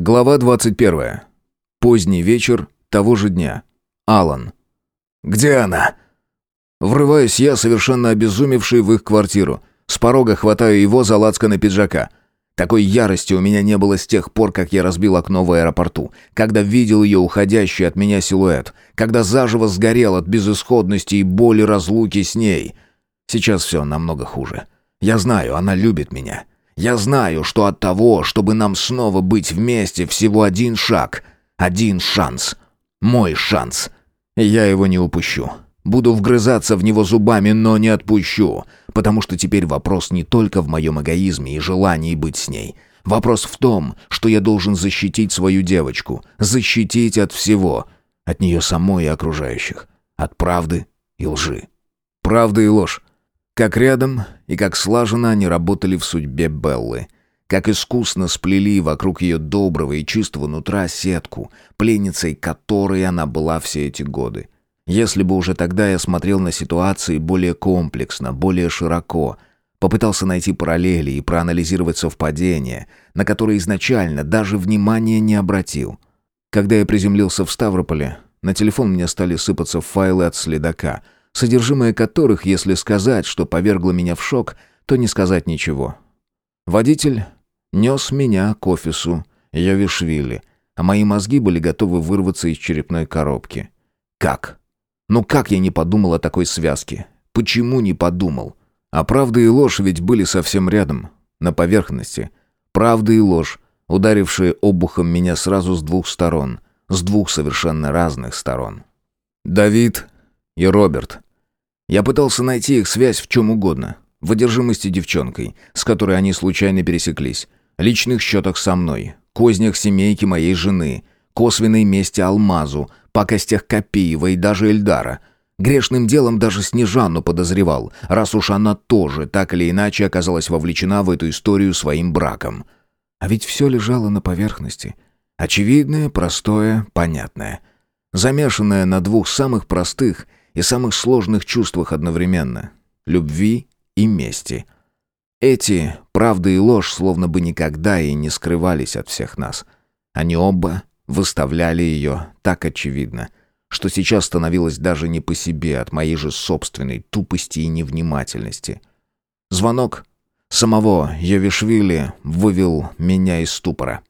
Глава 21. Поздний вечер того же дня. Алан. «Где она?» Врываюсь я, совершенно обезумевший в их квартиру. С порога хватаю его за лацканы пиджака. Такой ярости у меня не было с тех пор, как я разбил окно в аэропорту, когда видел ее уходящий от меня силуэт, когда заживо сгорел от безысходности и боли разлуки с ней. Сейчас все намного хуже. Я знаю, она любит меня. Я знаю, что от того, чтобы нам снова быть вместе, всего один шаг, один шанс. Мой шанс. Я его не упущу. Буду вгрызаться в него зубами, но не отпущу, потому что теперь вопрос не только в моем эгоизме и желании быть с ней. Вопрос в том, что я должен защитить свою девочку, защитить от всего, от нее самой и окружающих, от правды и лжи. Правда и ложь. Как рядом и как слаженно они работали в судьбе Беллы. Как искусно сплели вокруг ее доброго и чистого нутра сетку, пленницей которой она была все эти годы. Если бы уже тогда я смотрел на ситуации более комплексно, более широко, попытался найти параллели и проанализировать совпадения, на которые изначально даже внимания не обратил. Когда я приземлился в Ставрополе, на телефон мне стали сыпаться файлы от следака — содержимое которых, если сказать, что повергло меня в шок, то не сказать ничего. Водитель нес меня к офису Йовишвили, а мои мозги были готовы вырваться из черепной коробки. Как? Ну как я не подумал о такой связке? Почему не подумал? А правда и ложь ведь были совсем рядом, на поверхности. Правда и ложь, ударившие обухом меня сразу с двух сторон, с двух совершенно разных сторон. Давид и Роберт. Я пытался найти их связь в чем угодно. В одержимости девчонкой, с которой они случайно пересеклись, личных счетах со мной, кознях семейки моей жены, косвенной мести Алмазу, пакостях Копиева и даже Эльдара. Грешным делом даже Снежану подозревал, раз уж она тоже так или иначе оказалась вовлечена в эту историю своим браком. А ведь все лежало на поверхности. Очевидное, простое, понятное. Замешанное на двух самых простых – и самых сложных чувствах одновременно — любви и мести. Эти правда и ложь словно бы никогда и не скрывались от всех нас. Они оба выставляли ее так очевидно, что сейчас становилось даже не по себе от моей же собственной тупости и невнимательности. Звонок самого Явишвили вывел меня из ступора.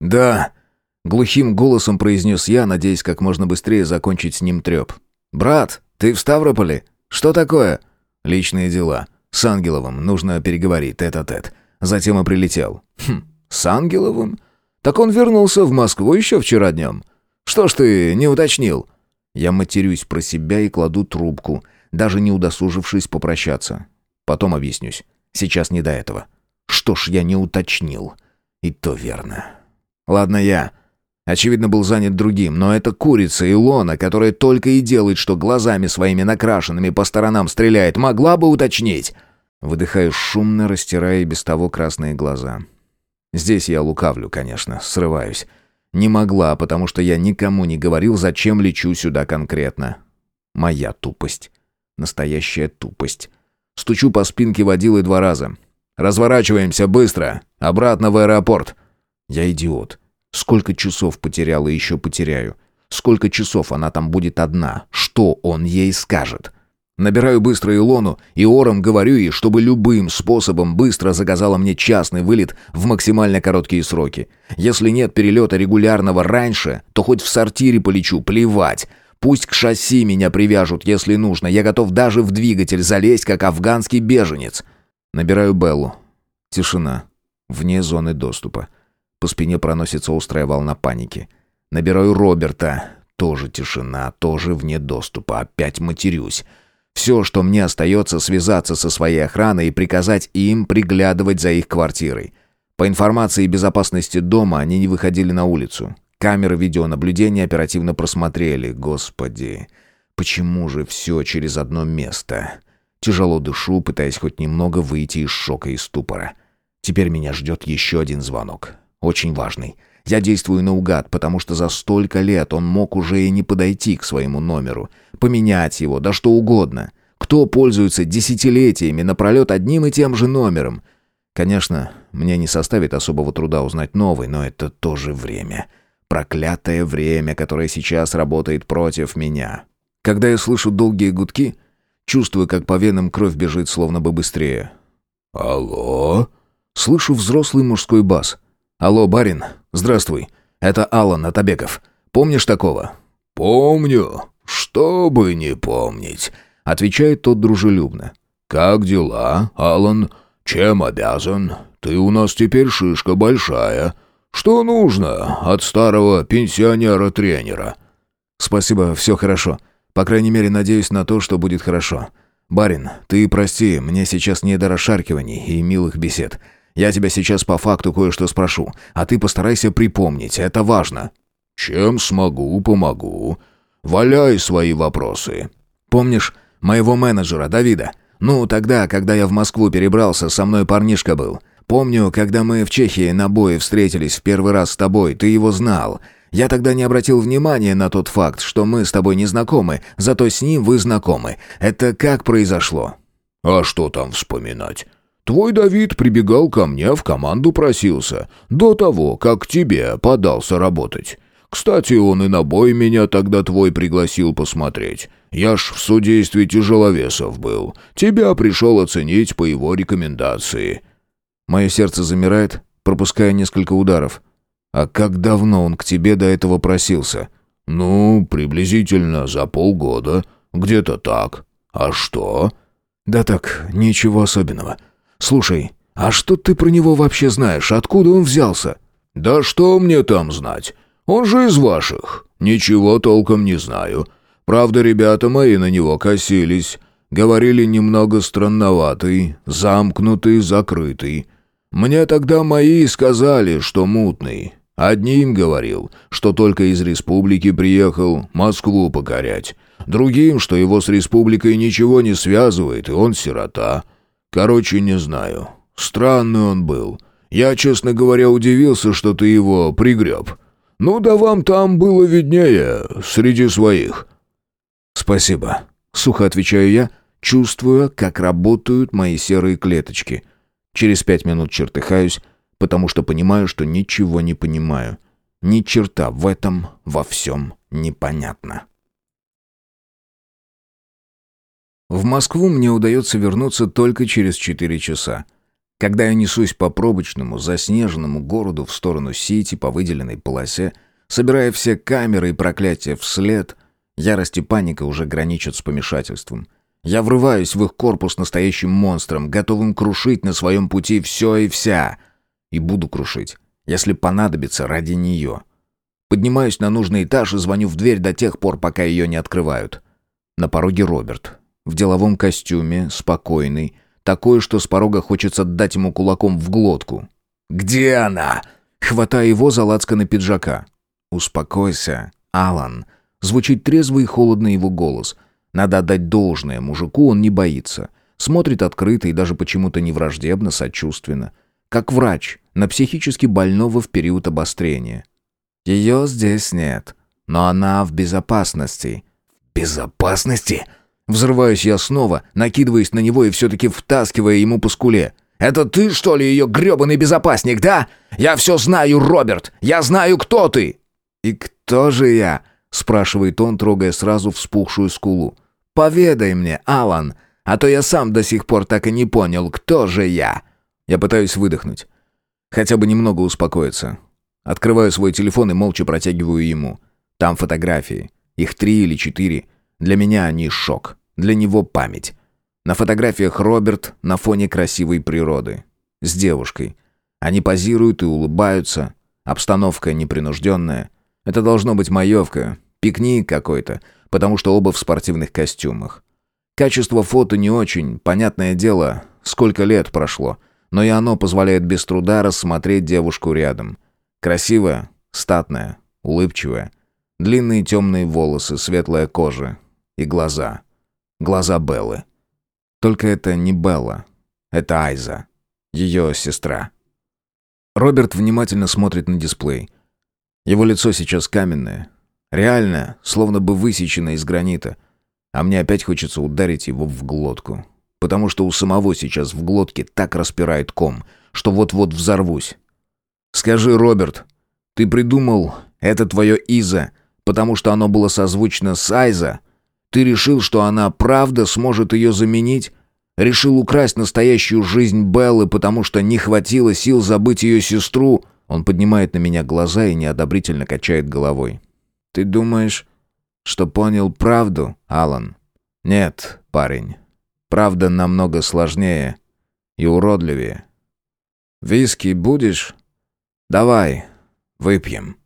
«Да», — глухим голосом произнес я, надеясь как можно быстрее закончить с ним треп. «Брат, ты в Ставрополе? Что такое?» «Личные дела. С Ангеловым нужно переговорить тет-а-тет. Затем и прилетел». «Хм, с Ангеловым? Так он вернулся в Москву еще вчера днем. Что ж ты не уточнил?» Я матерюсь про себя и кладу трубку, даже не удосужившись попрощаться. Потом объяснюсь. Сейчас не до этого. Что ж я не уточнил? И то верно. Ладно я. Очевидно, был занят другим, но это курица Илона, которая только и делает, что глазами своими накрашенными по сторонам стреляет, могла бы уточнить. Выдыхаю шумно, растирая без того красные глаза. Здесь я лукавлю, конечно, срываюсь. Не могла, потому что я никому не говорил, зачем лечу сюда конкретно. Моя тупость. Настоящая тупость. Стучу по спинке водилы два раза. «Разворачиваемся быстро! Обратно в аэропорт!» Я идиот. Сколько часов потеряла и еще потеряю? Сколько часов она там будет одна? Что он ей скажет? Набираю быстро Илону и ором говорю ей, чтобы любым способом быстро заказала мне частный вылет в максимально короткие сроки. Если нет перелета регулярного раньше, то хоть в сортире полечу, плевать. Пусть к шасси меня привяжут, если нужно. Я готов даже в двигатель залезть, как афганский беженец. Набираю Беллу. Тишина. Вне зоны доступа. По спине проносится острая волна паники. Набираю Роберта. Тоже тишина, тоже вне доступа. Опять матерюсь. Все, что мне остается, связаться со своей охраной и приказать им приглядывать за их квартирой. По информации безопасности дома, они не выходили на улицу. Камеры видеонаблюдения оперативно просмотрели. Господи, почему же все через одно место? Тяжело дышу, пытаясь хоть немного выйти из шока и ступора. Теперь меня ждет еще один звонок. Очень важный. Я действую наугад, потому что за столько лет он мог уже и не подойти к своему номеру. Поменять его, да что угодно. Кто пользуется десятилетиями напролет одним и тем же номером? Конечно, мне не составит особого труда узнать новый, но это тоже время. Проклятое время, которое сейчас работает против меня. Когда я слышу долгие гудки, чувствую, как по венам кровь бежит словно бы быстрее. «Алло?» Слышу взрослый мужской бас. «Алло, барин, здравствуй. Это Алан Атабеков. Помнишь такого?» «Помню. Что бы не помнить», — отвечает тот дружелюбно. «Как дела, Алан? Чем обязан? Ты у нас теперь шишка большая. Что нужно от старого пенсионера-тренера?» «Спасибо, все хорошо. По крайней мере, надеюсь на то, что будет хорошо. Барин, ты прости, мне сейчас не до расшаркиваний и милых бесед. Я тебя сейчас по факту кое-что спрошу, а ты постарайся припомнить, это важно». «Чем смогу, помогу. Валяй свои вопросы». «Помнишь моего менеджера, Давида? Ну, тогда, когда я в Москву перебрался, со мной парнишка был. Помню, когда мы в Чехии на бое встретились в первый раз с тобой, ты его знал. Я тогда не обратил внимания на тот факт, что мы с тобой не знакомы, зато с ним вы знакомы. Это как произошло?» «А что там вспоминать? Твой Давид прибегал ко мне, в команду просился, до того, как тебе подался работать. Кстати, он и на бой меня тогда твой пригласил посмотреть. Я ж в судействе тяжеловесов был. Тебя пришел оценить по его рекомендации». Мое сердце замирает, пропуская несколько ударов. «А как давно он к тебе до этого просился?» «Ну, приблизительно за полгода. Где-то так. А что?» «Да так, ничего особенного. Слушай, а что ты про него вообще знаешь? Откуда он взялся?» «Да что мне там знать? Он же из ваших. Ничего толком не знаю. Правда, ребята мои на него косились. Говорили немного странноватый, замкнутый, закрытый. Мне тогда мои сказали, что мутный. Одним говорил, что только из республики приехал Москву покорять. Другим, что его с республикой ничего не связывает, и он сирота. Короче, не знаю. Странный он был. Я, честно говоря, удивился, что ты его пригреб. Ну да вам там было виднее, среди своих». «Спасибо», — сухо отвечаю я, чувствуя, как работают мои серые клеточки. Через пять минут чертыхаюсь, потому что понимаю, что ничего не понимаю. Ни черта в этом во всем непонятно. В Москву мне удается вернуться только через четыре часа. Когда я несусь по пробочному, заснеженному городу в сторону Сити по выделенной полосе, собирая все камеры и проклятия вслед, ярость и паника уже граничат с помешательством. Я врываюсь в их корпус настоящим монстром, готовым крушить на своем пути все и вся — и буду крушить, если понадобится ради нее. Поднимаюсь на нужный этаж и звоню в дверь до тех пор, пока ее не открывают. На пороге Роберт. В деловом костюме, спокойный. Такой, что с порога хочется дать ему кулаком в глотку. «Где она?» Хватая его за лацканы пиджака. «Успокойся, Алан». Звучит трезво и холодно его голос. Надо отдать должное мужику, он не боится. Смотрит открыто и даже почему-то не враждебно, сочувственно. Как врач, на психически больного в период обострения. Ее здесь нет, но она в безопасности. Безопасности? Взрываюсь я снова, накидываясь на него и все-таки втаскивая ему по скуле. «Это ты, что ли, ее гребаный безопасник, да? Я все знаю, Роберт! Я знаю, кто ты!» «И кто же я?» — спрашивает он, трогая сразу вспухшую скулу. «Поведай мне, Алан, а то я сам до сих пор так и не понял, кто же я?» Я пытаюсь выдохнуть. Хотя бы немного успокоиться. Открываю свой телефон и молча протягиваю ему. Там фотографии. Их три или четыре. Для меня они шок. Для него память. На фотографиях Роберт на фоне красивой природы. С девушкой. Они позируют и улыбаются. Обстановка непринужденная. Это должно быть маевка, пикник какой-то, потому что оба в спортивных костюмах. Качество фото не очень, понятное дело, сколько лет прошло — но и оно позволяет без труда рассмотреть девушку рядом. Красивая, статная, улыбчивая. Длинные темные волосы, светлая кожа. И глаза. Глаза Беллы. Только это не Белла. Это Айза. Ее сестра. Роберт внимательно смотрит на дисплей. Его лицо сейчас каменное. Реально, словно бы высечено из гранита. А мне опять хочется ударить его в глотку. потому что у самого сейчас в глотке так распирает ком, что вот-вот взорвусь. «Скажи, Роберт, ты придумал это твое Иза, потому что оно было созвучно с Айза? Ты решил, что она правда сможет ее заменить? Решил украсть настоящую жизнь Беллы, потому что не хватило сил забыть ее сестру?» Он поднимает на меня глаза и неодобрительно качает головой. «Ты думаешь, что понял правду, Алан?» «Нет, парень. Правда намного сложнее и уродливее. Виски будешь? Давай, выпьем».